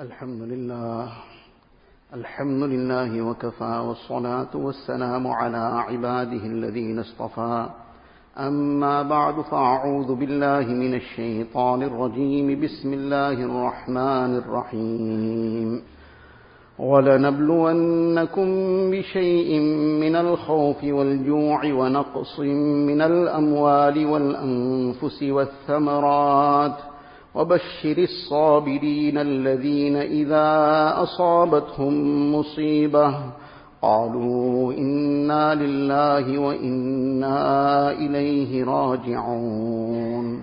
الحمد لله. الحمد لله وكفى والصلاة والسلام على عباده الذين اصطفى. أما بعد فأعوذ بالله من الشيطان الرجيم. بسم الله الرحمن الرحيم. ولنبلونكم بشيء من الخوف والجوع ونقص من الأموال والأنفس والثمرات. وبشر الصابرين الذين إذا أصابتهم مصيبة قالوا إنا لله وإنا إليه راجعون.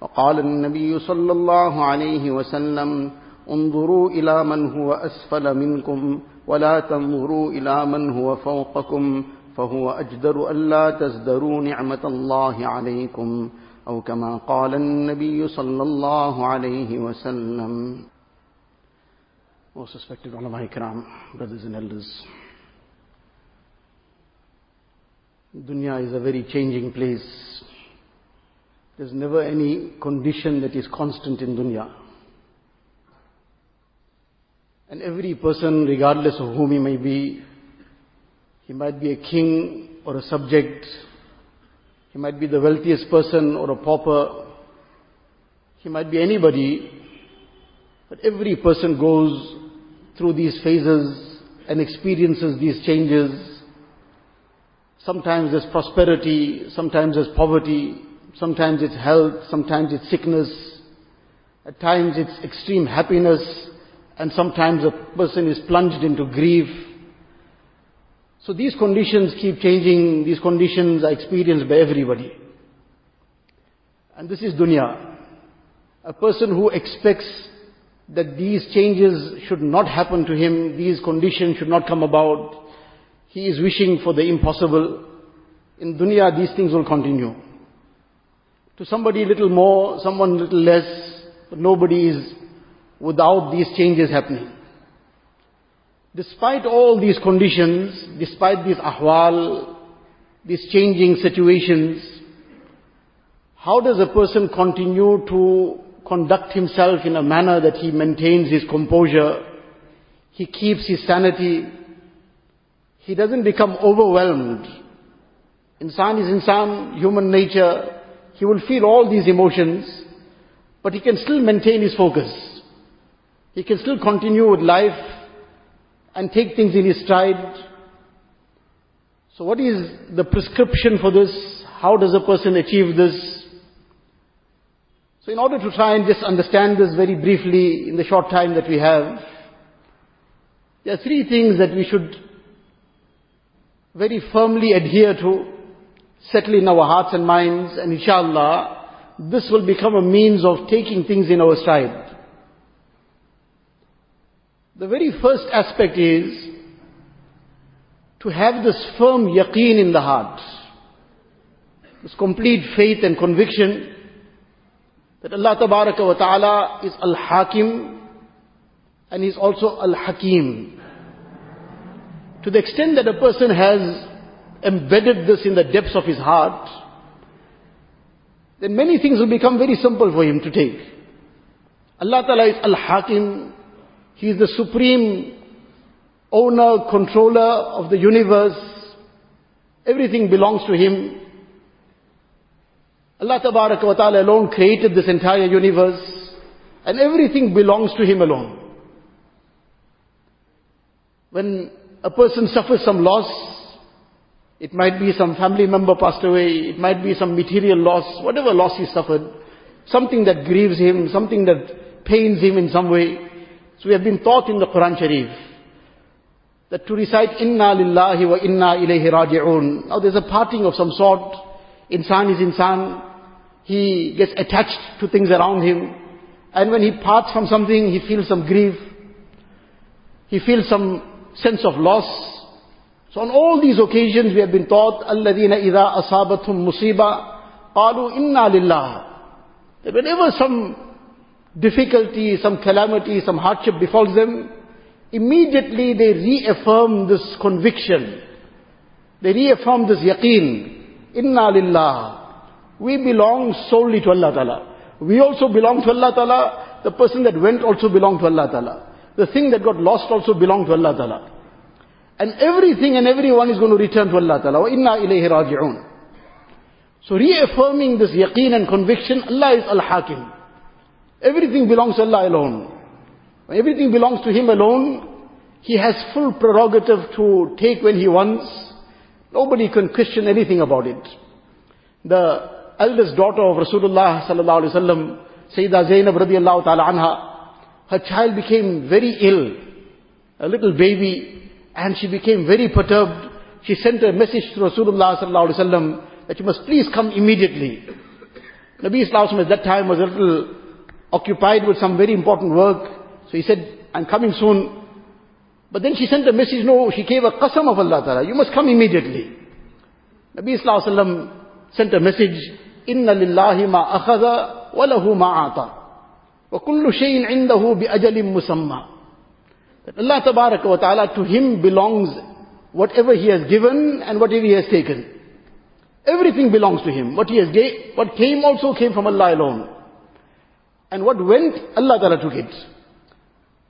وقال النبي صلى الله عليه وسلم انظروا إلى من هو أسفل منكم ولا تنظروا إلى من هو فوقكم فهو أجدر ألا تزدروا نعمة الله عليكم. أو كما قال النبي صلى الله عليه وسلم Most respected ulama ikram, brothers and elders. Dunya is a very changing place. There's never any condition that is constant in dunya. And every person, regardless of whom he may be, he might be a king or a subject, he might be the wealthiest person or a pauper, he might be anybody, but every person goes through these phases and experiences these changes. Sometimes there's prosperity, sometimes there's poverty, sometimes it's health, sometimes it's sickness, at times it's extreme happiness, and sometimes a person is plunged into grief. So these conditions keep changing, these conditions are experienced by everybody. And this is dunya. A person who expects that these changes should not happen to him, these conditions should not come about, he is wishing for the impossible. In dunya, these things will continue. To somebody little more, someone little less, but nobody is without these changes happening. Despite all these conditions, despite these ahwal, these changing situations, how does a person continue to conduct himself in a manner that he maintains his composure, he keeps his sanity, he doesn't become overwhelmed. Insan is insan, human nature, he will feel all these emotions, but he can still maintain his focus. He can still continue with life and take things in his stride. So what is the prescription for this? How does a person achieve this? So in order to try and just understand this very briefly in the short time that we have, there are three things that we should very firmly adhere to, settle in our hearts and minds, and inshallah, this will become a means of taking things in our stride. The very first aspect is to have this firm yaqeen in the heart, this complete faith and conviction that Allah wa Ta'ala is Al-Hakim and He's also Al-Hakim. To the extent that a person has embedded this in the depths of his heart, then many things will become very simple for him to take. Allah Ta'ala is Al-Hakim. He is the supreme owner, controller of the universe. Everything belongs to Him. Allah wa Ta'ala alone created this entire universe and everything belongs to Him alone. When a person suffers some loss, it might be some family member passed away, it might be some material loss, whatever loss he suffered, something that grieves him, something that pains him in some way. So we have been taught in the Quran Sharif that to recite Inna lillahi wa inna ilayhi raji'un. Now there's a parting of some sort. Insan is insan. He gets attached to things around him. And when he parts from something, he feels some grief. He feels some sense of loss. So on all these occasions we have been taught, الَّذِينَ إِذَا أَصَابَتْهُمْ مُصِيبَةً قَالُوا إِنَّا لِلَّهِ That whenever some difficulty, some calamity, some hardship befalls them, immediately they reaffirm this conviction. They reaffirm this yaqeen. Inna lillah. We belong solely to Allah Ta'ala. We also belong to Allah Ta'ala. The person that went also belonged to Allah Ta'ala. The thing that got lost also belonged to Allah Ta'ala. And everything and everyone is going to return to Allah Ta'ala. Inna ilayhi raji'un. So reaffirming this yaqeen and conviction, Allah is Al-Hakim. Everything belongs to Allah alone. When everything belongs to Him alone, He has full prerogative to take when He wants. Nobody can question anything about it. The eldest daughter of Rasulullah sallallahu alaihi wasallam, Sayyidah Zainab radiallahu ta'ala anha, her child became very ill, a little baby, and she became very perturbed. She sent a message to Rasulullah sallallahu alaihi wasallam that you must please come immediately. Nabi Islam at that time was a little occupied with some very important work. So he said, I'm coming soon. But then she sent a message, no, she gave a qasam of Allah Ta'ala, you must come immediately. Nabi Sallallahu sent a message, akhadha wa lahu ma ata. Wa kullu shayin indahu bi ajalim musamma. That Allah Tabaraka wa Ta'ala, to Him belongs whatever He has given and whatever He has taken. Everything belongs to Him. What He has gave, what came also came from Allah alone. And what went, Allah Ta'ala took it.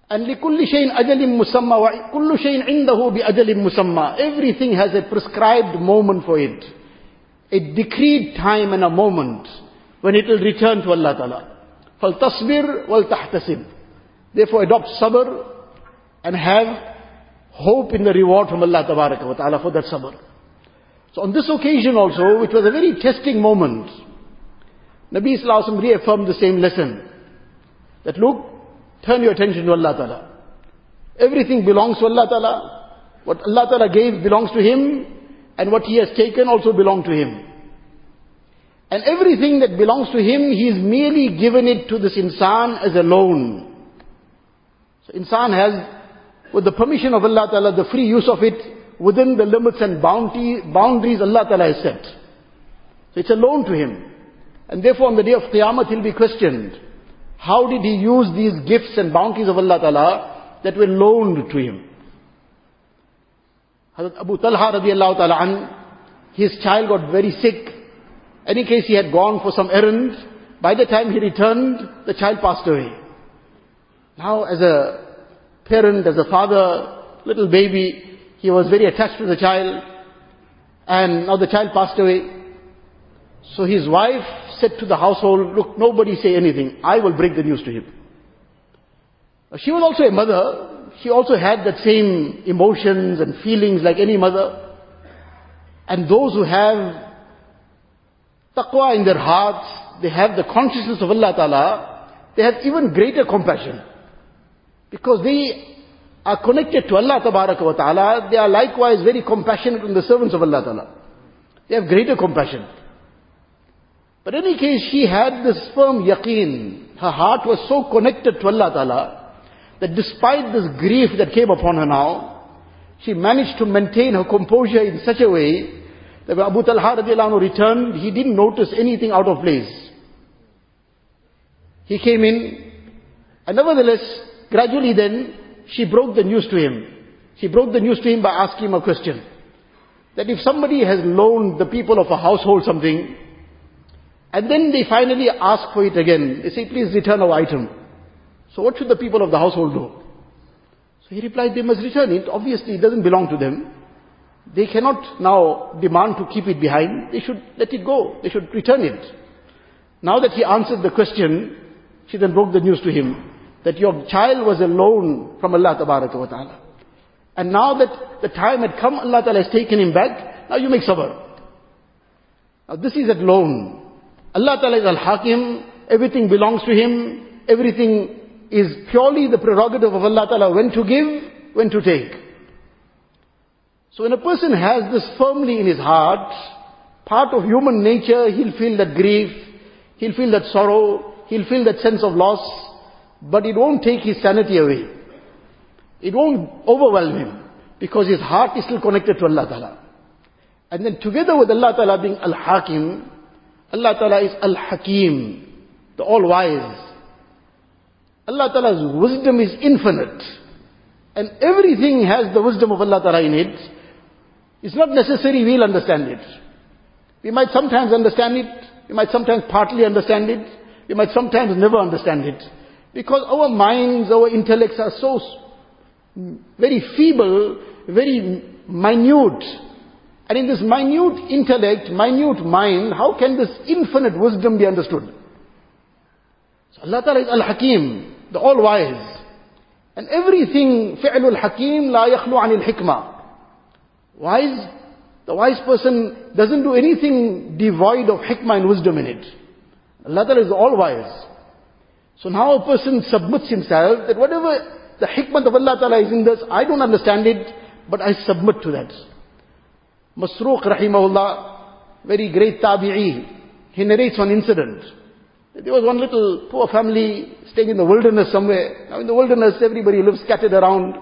And لِكُلِّ شَيْءٍ أَجَلٍ مُسَمَّى وَكُلُّ شَيْءٍ عِنْدَهُ بِأَجَلٍ مُسَمَّى Everything has a prescribed moment for it. A decreed time and a moment when it will return to Allah Ta'ala. فَالْتَصْبِرْ وَالْتَحْتَسِبْ Therefore adopt sabr and have hope in the reward from Allah Ta'ala for that sabr. So on this occasion also, which was a very testing moment, Nabi Sallallahu reaffirmed the same lesson. That look, turn your attention to Allah Ta'ala. Everything belongs to Allah Ta'ala. What Allah Ta'ala gave belongs to Him, and what He has taken also belongs to Him. And everything that belongs to Him, He is merely given it to this insan as a loan. So insan has, with the permission of Allah Ta'ala, the free use of it within the limits and bounty, boundaries Allah Ta'ala has set. So it's a loan to him. And therefore on the day of Qiyamah he'll be questioned. How did he use these gifts and bounties of Allah Ta'ala that were loaned to him? Hazrat Abu Talha radiallahu ta'ala an, his child got very sick. Any case he had gone for some errand. By the time he returned, the child passed away. Now as a parent, as a father, little baby, he was very attached to the child, and now the child passed away. So his wife said to the household, look, nobody say anything. I will break the news to him. She was also a mother. She also had that same emotions and feelings like any mother. And those who have taqwa in their hearts, they have the consciousness of Allah Ta'ala, they have even greater compassion. Because they are connected to Allah ta'ala, they are likewise very compassionate in the servants of Allah ta'ala. They have greater compassion. But in any case, she had this firm yaqeen. Her heart was so connected to Allah ta'ala, that despite this grief that came upon her now, she managed to maintain her composure in such a way that when Abu Talha radiallahu returned, he didn't notice anything out of place. He came in, and nevertheless, gradually then, she broke the news to him. She broke the news to him by asking him a question. That if somebody has loaned the people of a household something, and then they finally ask for it again, they say, please return our item. So what should the people of the household do? So he replied, they must return it. Obviously, it doesn't belong to them. They cannot now demand to keep it behind. They should let it go. They should return it. Now that he answered the question, she then broke the news to him that your child was a loan from Allah ta'ala. And now that the time had come, Allah ta'ala has taken him back, now you make sabr. Now this is at loan. Allah ta'ala is al-hakim, everything belongs to him, everything is purely the prerogative of Allah ta'ala when to give, when to take. So when a person has this firmly in his heart, part of human nature, he'll feel that grief, he'll feel that sorrow, he'll feel that sense of loss, but it won't take his sanity away. It won't overwhelm him because his heart is still connected to Allah Ta'ala. And then together with Allah Ta'ala being Al-Hakim, Allah Ta'ala is Al-Hakim, the All-Wise. Allah Ta'ala's wisdom is infinite. And everything has the wisdom of Allah Ta'ala in it. It's not necessary we'll understand it. We might sometimes understand it. We might sometimes partly understand it. We might sometimes never understand it. Because our minds, our intellects are so very feeble, very minute. And in this minute intellect, minute mind, how can this infinite wisdom be understood? So Allah Ta'ala is Al-Hakim, the All-Wise. And everything, فعل الحكيم لا يخلو عن الحكمة. Wise, the wise person doesn't do anything devoid of hikmah and wisdom in it. Allah Ta'ala is all-wise. So now a person submits himself that whatever the hikmah of Allah Ta'ala is in this, I don't understand it, but I submit to that. Masruq rahimahullah, very great tabi'i, he narrates one incident. There was one little poor family staying in the wilderness somewhere. Now in the wilderness everybody lives scattered around.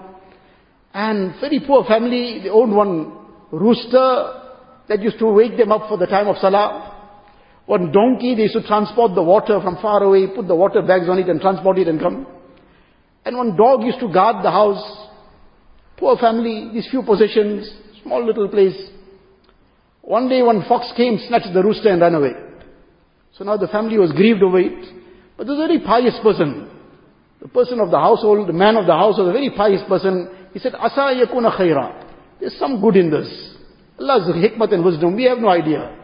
And very poor family, they owned one rooster that used to wake them up for the time of salah. One donkey, they used to transport the water from far away, put the water bags on it and transport it and come. And one dog used to guard the house. Poor family, these few possessions, small little place. One day one fox came, snatched the rooster and ran away. So now the family was grieved over it. But this very pious person. The person of the household, the man of the house was a very pious person. He said, Asa yakuna khaira. There's some good in this. Allah's hikmat and wisdom, we have no idea.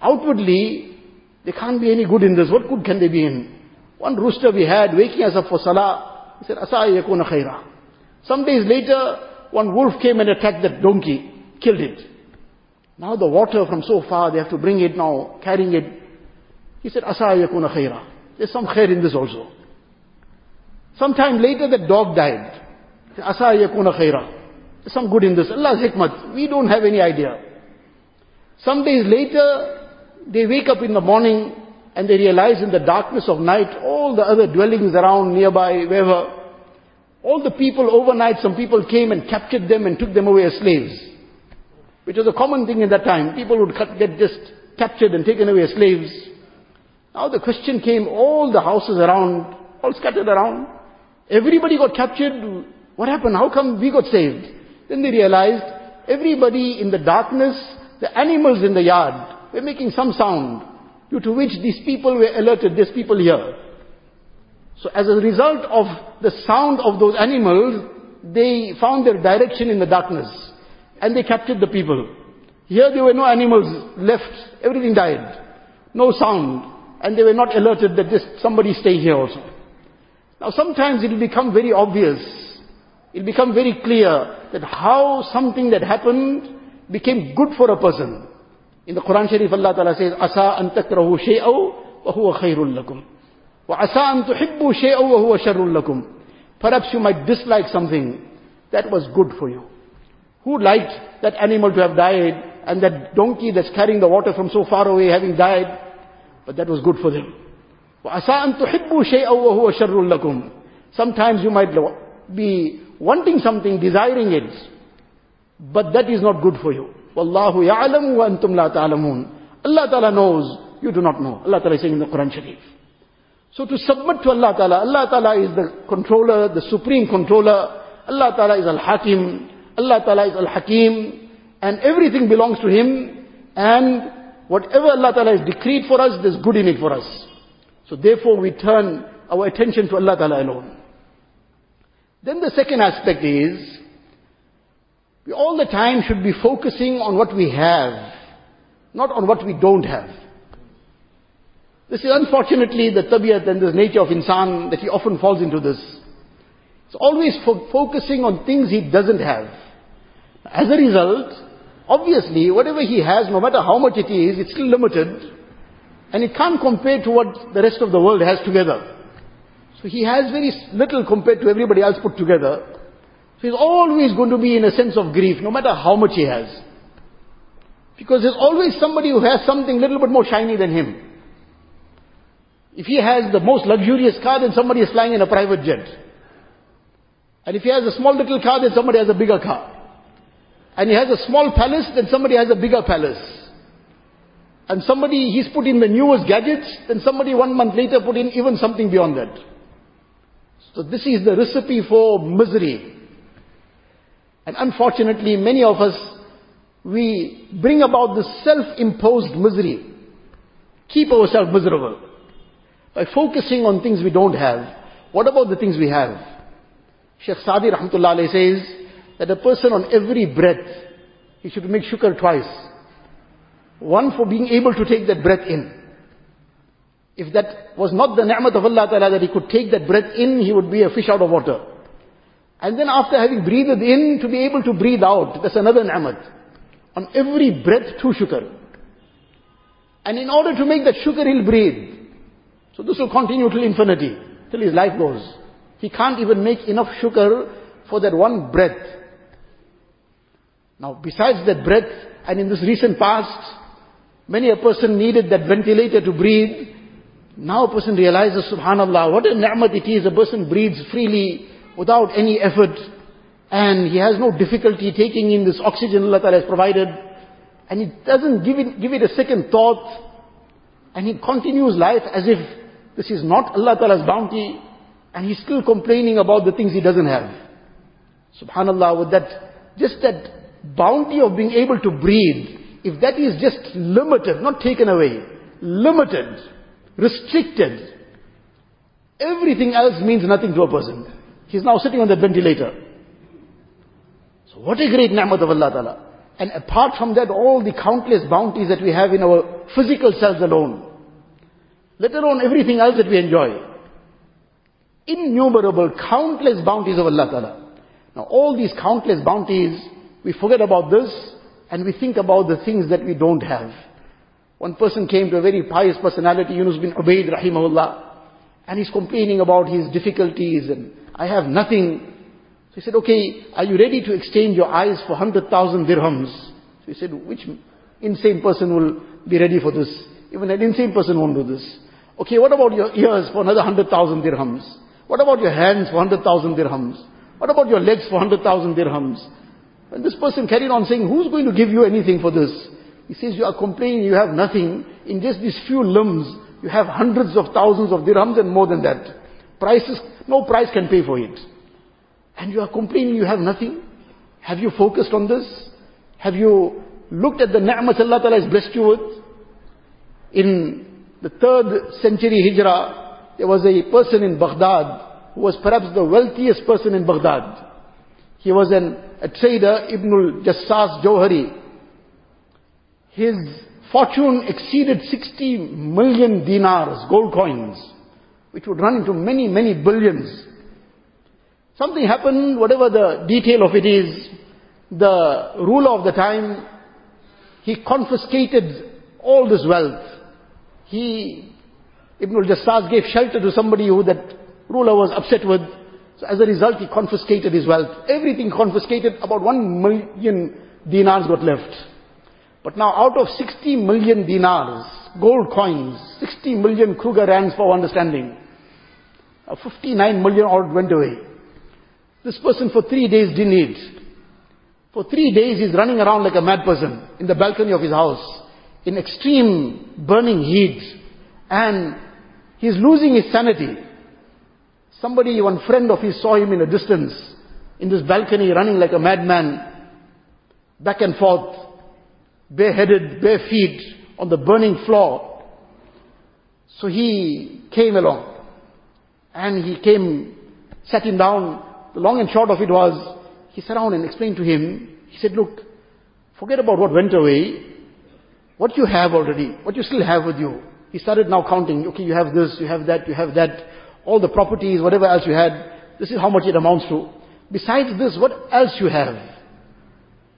Outwardly, there can't be any good in this. What good can there be in? One rooster we had waking us up for salah. He said, Asa yakuna khaira. Some days later, one wolf came and attacked that donkey, killed it. Now the water from so far, they have to bring it now, carrying it. He said, Asa yakuna khaira. There's some khair in this also. Sometime later, the dog died. Asa yakuna khaira. There's some good in this. Allah's hikmat. We don't have any idea. Some days later, they wake up in the morning and they realize in the darkness of night, all the other dwellings around nearby, wherever, all the people overnight, some people came and captured them and took them away as slaves. Which was a common thing in that time. People would get just captured and taken away as slaves. Now the question came, all the houses around, all scattered around. Everybody got captured. What happened? How come we got saved? Then they realized everybody in the darkness, the animals in the yard, were making some sound due to which these people were alerted, there's people here. So as a result of the sound of those animals, they found their direction in the darkness and they captured the people. Here there were no animals left, everything died. No sound. And they were not alerted that this, somebody stay here also. Now sometimes it will become very obvious. It will become very clear that how something that happened became good for a person. In the Quran Sharif Allah Ta'ala says, shay'aw wa huwa khayrul lakum. Wa asa an tuhibbu shay'aw wa huwa sharrul lakum. Perhaps you might dislike something that was good for you. Who liked that animal to have died and that donkey that's carrying the water from so far away having died? But that was good for them. Sometimes you might be wanting something, desiring it, but that is not good for you. Wallahu ya'lamu wa antum la ta'lamun. Allah Ta'ala knows, you do not know. Allah Ta'ala is saying in the Quran Sharif. So to submit to Allah Ta'ala, Allah Ta'ala is the controller, the supreme controller. Allah Ta'ala is Al-Hakim. Allah Ta'ala is Al-Hakim. And everything belongs to Him. And whatever Allah Ta'ala has decreed for us, there's good in it for us. So therefore we turn our attention to Allah Ta'ala alone. Then the second aspect is, we all the time should be focusing on what we have, not on what we don't have. This is unfortunately the tabiyat and the nature of insan that he often falls into this. It's always fo- focusing on things he doesn't have. As a result, obviously, whatever he has, no matter how much it is, it's still limited, and it can't compare to what the rest of the world has together. So he has very little compared to everybody else put together. So he's always going to be in a sense of grief, no matter how much he has. Because there's always somebody who has something a little bit more shiny than him. If he has the most luxurious car, then somebody is flying in a private jet. And if he has a small little car, then somebody has a bigger car. And he has a small palace, then somebody has a bigger palace. And somebody, he's put in the newest gadgets, then somebody one month later put in even something beyond that. So this is the recipe for misery. And unfortunately, many of us, we bring about this self-imposed misery. Keep ourselves miserable. By focusing on things we don't have. What about the things we have? Sheikh Sadi Rahmatullah says that a person on every breath, he should make shukr twice. One for being able to take that breath in. If that was not the ni'mat of Allah Ta'ala that he could take that breath in, he would be a fish out of water. And then after having breathed in, to be able to breathe out, that's another ni'mat. On every breath, two shukr. And in order to make that shukr, he'll breathe. So this will continue till infinity, till his life goes. He can't even make enough shukr for that one breath. Now, besides that breath, and in this recent past, many a person needed that ventilator to breathe. Now a person realizes, subhanallah, what a ni'mat it is. A person breathes freely without any effort. And he has no difficulty taking in this oxygen Allah Ta'ala has provided. And he doesn't give it, give it a second thought. And he continues life as if this is not Allah Ta'ala's bounty. And he's still complaining about the things he doesn't have. Subhanallah, with that, just that bounty of being able to breathe, if that is just limited, not taken away, limited, restricted, everything else means nothing to a person. He's now sitting on the ventilator. So what a great ni'mat of Allah Ta'ala. And apart from that, all the countless bounties that we have in our physical selves alone, let alone everything else that we enjoy. Innumerable, countless bounties of Allah Ta'ala. Now all these countless bounties, we forget about this and we think about the things that we don't have. One person came to a very pious personality, Yunus bin Ubaid rahimahullah, and he's complaining about his difficulties and I have nothing. So he said, okay, are you ready to exchange your eyes for 100,000 dirhams? So he said, which insane person will be ready for this? Even an insane person won't do this. Okay, what about your ears for another 100,000 dirhams? What about your hands for 100,000 dirhams? What about your legs for 100,000 dirhams? And this person carried on saying, who's going to give you anything for this? He says, you are complaining you have nothing. In just these few limbs, you have hundreds of thousands of dirhams and more than that. Prices, no price can pay for it. And you are complaining you have nothing? Have you focused on this? Have you looked at the ni'mat Allah Ta'ala has blessed you with? In the third century hijrah, there was a person in Baghdad who was perhaps the wealthiest person in Baghdad. He was an, a trader, Ibn al-Jassas Johari, His fortune exceeded 60 million dinars, gold coins, which would run into many, many billions. Something happened, whatever the detail of it is, the ruler of the time, he confiscated all this wealth. He, Ibn al-Jassas gave shelter to somebody who that ruler was upset with. So as a result, he confiscated his wealth. Everything confiscated, about one million dinars got left. But now out of 60 million dinars, gold coins, 60 million Kruger rands for understanding, uh, 59 million odd went away. This person for three days didn't eat. For three days he's running around like a mad person in the balcony of his house in extreme burning heat and he's losing his sanity. Somebody, one friend of his saw him in a distance in this balcony running like a madman back and forth bareheaded, bare feet on the burning floor. So he came along and he came, sat him down. The long and short of it was, he sat down and explained to him, he said, look, forget about what went away. What you have already, what you still have with you. He started now counting, okay, you have this, you have that, you have that, all the properties, whatever else you had, this is how much it amounts to. Besides this, what else you have?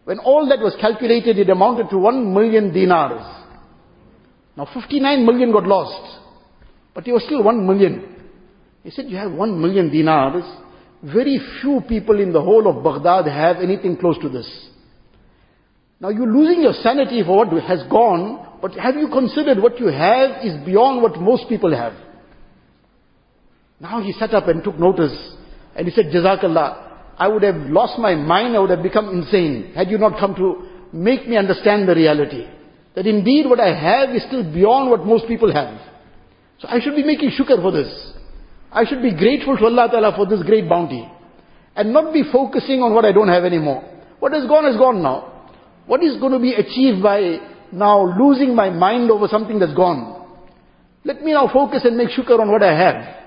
When all that was calculated, it amounted to one million dinars. Now 59 million got lost. But there was still one million. He said, you have one million dinars. Very few people in the whole of Baghdad have anything close to this. Now you're losing your sanity for what has gone, but have you considered what you have is beyond what most people have? Now he sat up and took notice and he said, Jazakallah, I would have lost my mind, I would have become insane had you not come to make me understand the reality. That indeed what I have is still beyond what most people have. So I should be making shukr for this. I should be grateful to Allah Ta'ala for this great bounty. And not be focusing on what I don't have anymore. What has gone is gone now. What is going to be achieved by now losing my mind over something that's gone? Let me now focus and make shukr on what I have.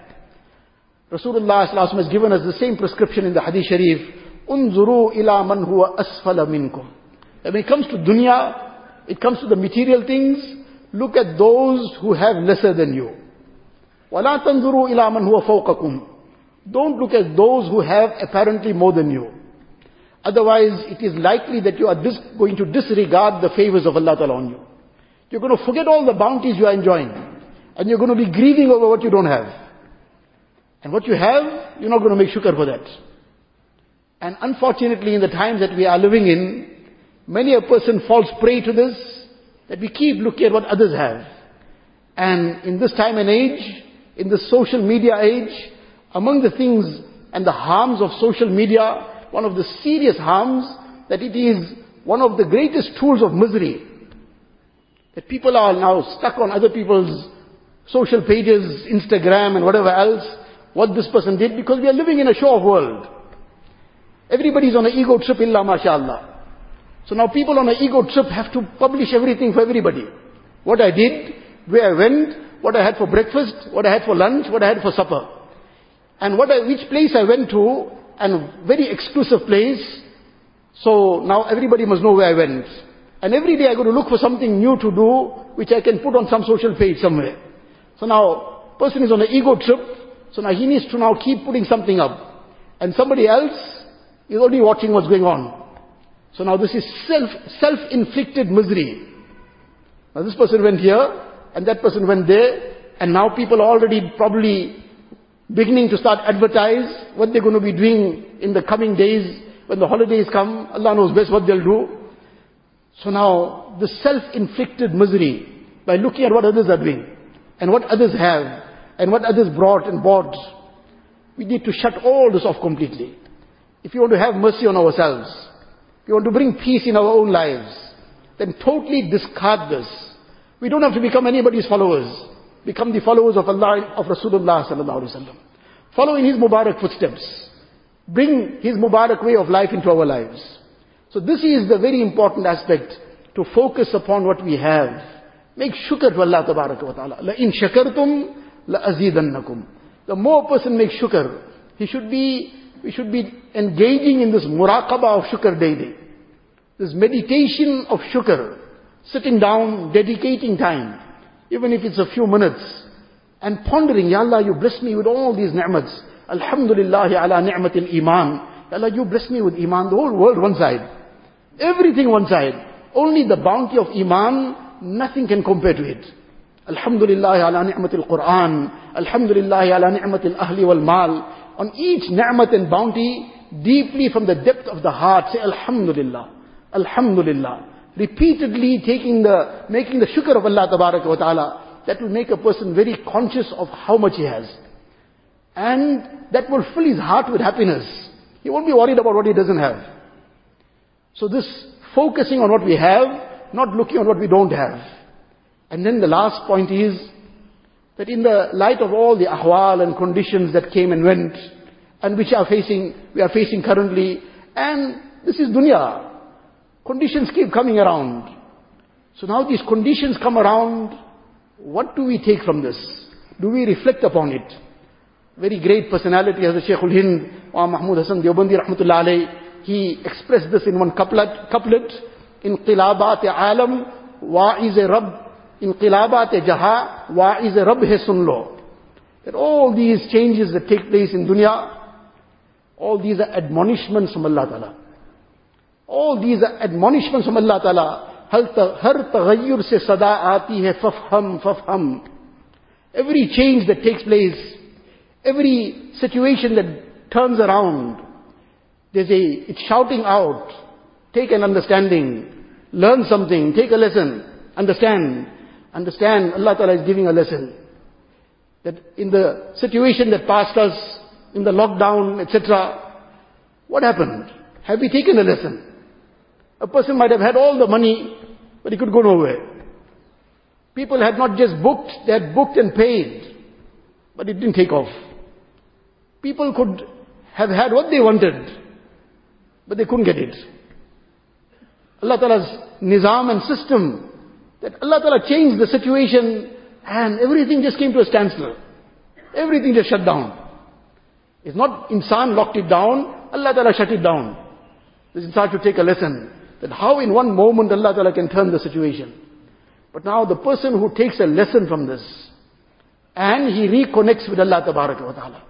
Rasulullah has given us the same prescription in the Hadith Sharif. Unzuru ila man huwa asfala minkum. When it comes to dunya, it comes to the material things, look at those who have lesser than you. وَلَا تَنْظُرُوا إِلَى مَنْ هُوَ فَوْقَكُمْ Don't look at those who have apparently more than you. Otherwise, it is likely that you are dis- going to disregard the favors of Allah Ta'ala on you. You're going to forget all the bounties you are enjoying. And you're going to be grieving over what you don't have. And what you have, you're not going to make shukr for that. And unfortunately, in the times that we are living in, many a person falls prey to this, that we keep looking at what others have. And in this time and age, in the social media age, among the things and the harms of social media, one of the serious harms, that it is one of the greatest tools of misery. That people are now stuck on other people's social pages, Instagram and whatever else, what this person did, because we are living in a show-off world. Everybody's on an ego trip, illa mashallah. So now people on an ego trip have to publish everything for everybody. What I did, where I went, what I had for breakfast, what I had for lunch, what I had for supper. And what I, which place I went to, and very exclusive place. So now everybody must know where I went. And every day I go to look for something new to do, which I can put on some social page somewhere. So now, person is on an ego trip, so now he needs to now keep putting something up. And somebody else is only watching what's going on. So now this is self, self-inflicted misery. Now this person went here, and that person went there, and now people are already probably beginning to start advertise what they're going to be doing in the coming days when the holidays come. Allah knows best what they'll do. So now, the self-inflicted misery by looking at what others are doing and what others have and what others brought and bought, we need to shut all this off completely. If you want to have mercy on ourselves, if you want to bring peace in our own lives, then totally discard this. We don't have to become anybody's followers. Become the followers of Allah, of Rasulullah sallallahu alaihi wasallam. Follow in His Mubarak footsteps. Bring His Mubarak way of life into our lives. So this is the very important aspect to focus upon what we have. Make shukr to Allah tabaraka wa ta'ala. La in azidannakum. The more person makes shukr, he should be, we should be engaging in this muraqabah of shukr daily. This meditation of shukr. Sitting down, dedicating time even if it's a few minutes, and pondering, Ya Allah, you bless me with all these ni'mats. Alhamdulillah ala ni'matil iman. Ya Allah, you bless me with iman, the whole world one side. Everything one side. Only the bounty of iman, nothing can compare to it. Alhamdulillah ala ni'matil Quran. Alhamdulillah ala ni'matil ahli wal mal. On each ni'mat and bounty, deeply from the depth of the heart, say Alhamdulillah. Alhamdulillah repeatedly taking the, making the shukr of Allah ta'ala, that will make a person very conscious of how much he has. And that will fill his heart with happiness. He won't be worried about what he doesn't have. So this focusing on what we have, not looking on what we don't have. And then the last point is that in the light of all the ahwal and conditions that came and went, and which are facing, we are facing currently, and this is dunya. Conditions keep coming around. So now these conditions come around, what do we take from this? Do we reflect upon it? Very great personality as the Shaykh ul Hind, Wa Mahmud Hasan Deobandi rahmatullah alayh, he expressed this in one couplet, couplet in Qilabat Alam, a Rabb inqilabat jaha waiz rab hai sun lo. That all these changes that take place in dunya, all these are admonishments from Allah All these are admonishments from Allah Har taghayyur se sada aati hai fafham fafham. Every change that takes place, every situation that turns around, there's a, it's shouting out, take an understanding, learn something, take a lesson, understand understand Allah Ta'ala is giving a lesson that in the situation that passed us in the lockdown etc what happened have we taken a lesson a person might have had all the money, but he could go nowhere. People had not just booked, they had booked and paid, but it didn't take off. People could have had what they wanted, but they couldn't get it. Allah Ta'ala's nizam and system, that Allah Ta'ala changed the situation and everything just came to a standstill. Everything just shut down. It's not insan locked it down, Allah Ta'ala shut it down. This insan should take a lesson. That how in one moment Allah Ta'ala can turn the situation. But now the person who takes a lesson from this, and he reconnects with Allah Ta'ala.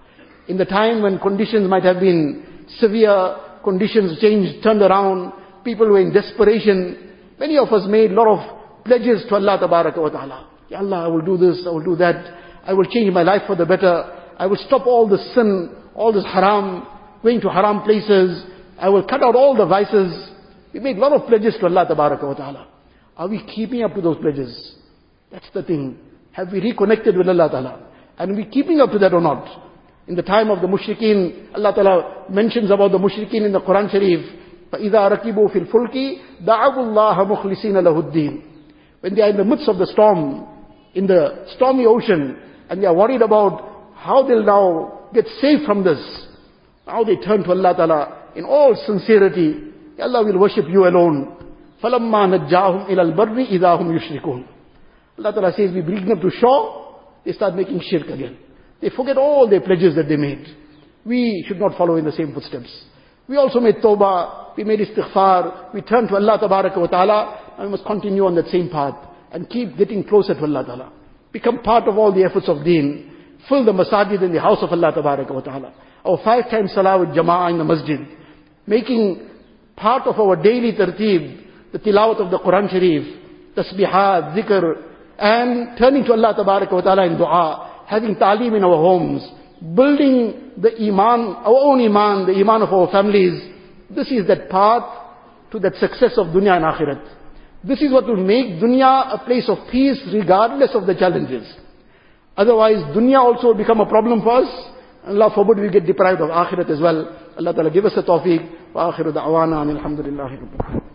In the time when conditions might have been severe, conditions changed, turned around, people were in desperation. Many of us made a lot of pledges to Allah Ta'ala. Ya Allah, I will do this, I will do that. I will change my life for the better. I will stop all the sin, all this haram, going to haram places. I will cut out all the vices. We made a lot of pledges to Allah Ta'ala. Are we keeping up to those pledges? That's the thing. Have we reconnected with Allah Ta'ala? And are we keeping up to that or not? In the time of the mushrikeen, Allah Ta'ala mentions about the mushrikeen in the Quran Sharif. فَإِذَا رَكِبُوا فِي الْفُلْكِ دَعَوُوا اللَّهَ مُخْلِصِينَ لَهُ الدِّينَ When they are in the midst of the storm, in the stormy ocean, and they are worried about how they'll now get safe from this. Now they turn to Allah Ta'ala in all sincerity. Allah will worship you alone. فَلَمَّا نَجَّاهُمْ إِلَى الْبَرِّ إِذَا هُمْ يُشْرِكُونَ Allah Ta'ala says, we bring them to shore, they start making shirk again. They forget all their pledges that they made. We should not follow in the same footsteps. We also made tawbah, we made istighfar, we turned to Allah wa ta'ala, and we must continue on that same path and keep getting closer to Allah ta'ala. Become part of all the efforts of deen. Fill the masajid in the house of Allah wa ta'ala. Our five times salah with jama'ah in the masjid. Making part of our daily tartib, the tilawat of the Quran Sharif, tasbihat, zikr, and turning to Allah wa ta'ala in dua, having talim in our homes, building the iman, our own iman, the iman of our families. This is that path to that success of dunya and akhirat. This is what will make dunya a place of peace regardless of the challenges. Otherwise, dunya also will become a problem for us. And Allah forbid we get deprived of akhirat as well. Allah Ta'ala give us a tawfiq. Wa akhiru da'wana rabbil